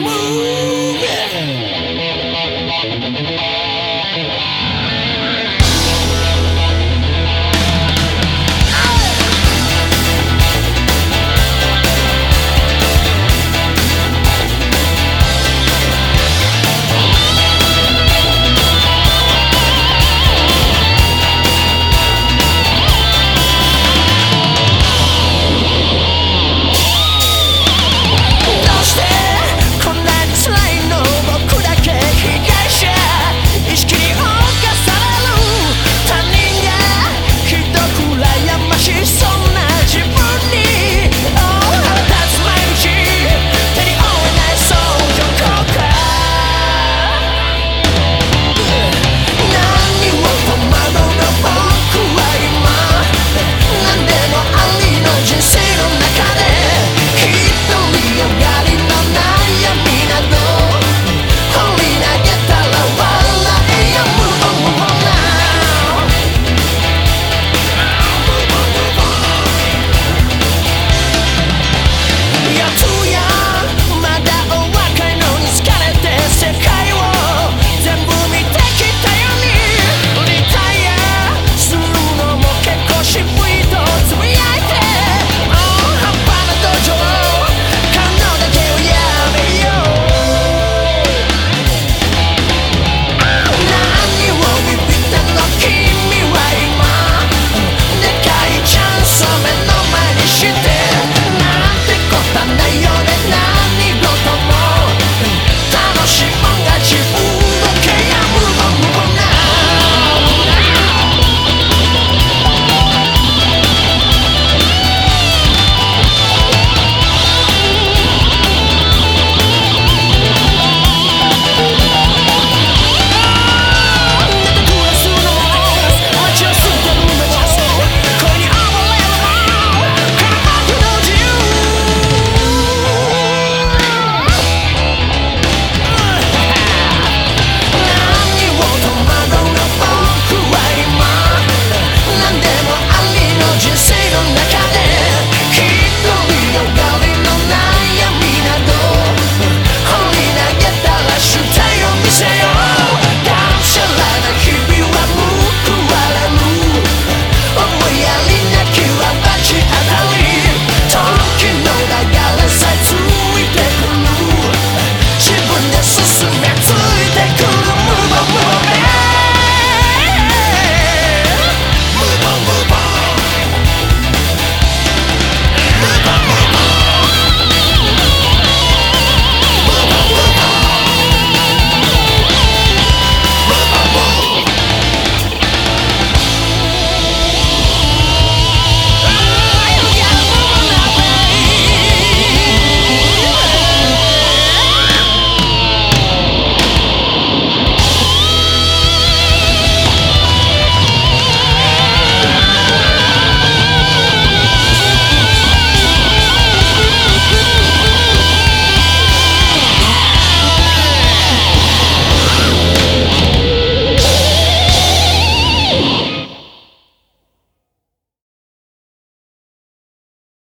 move.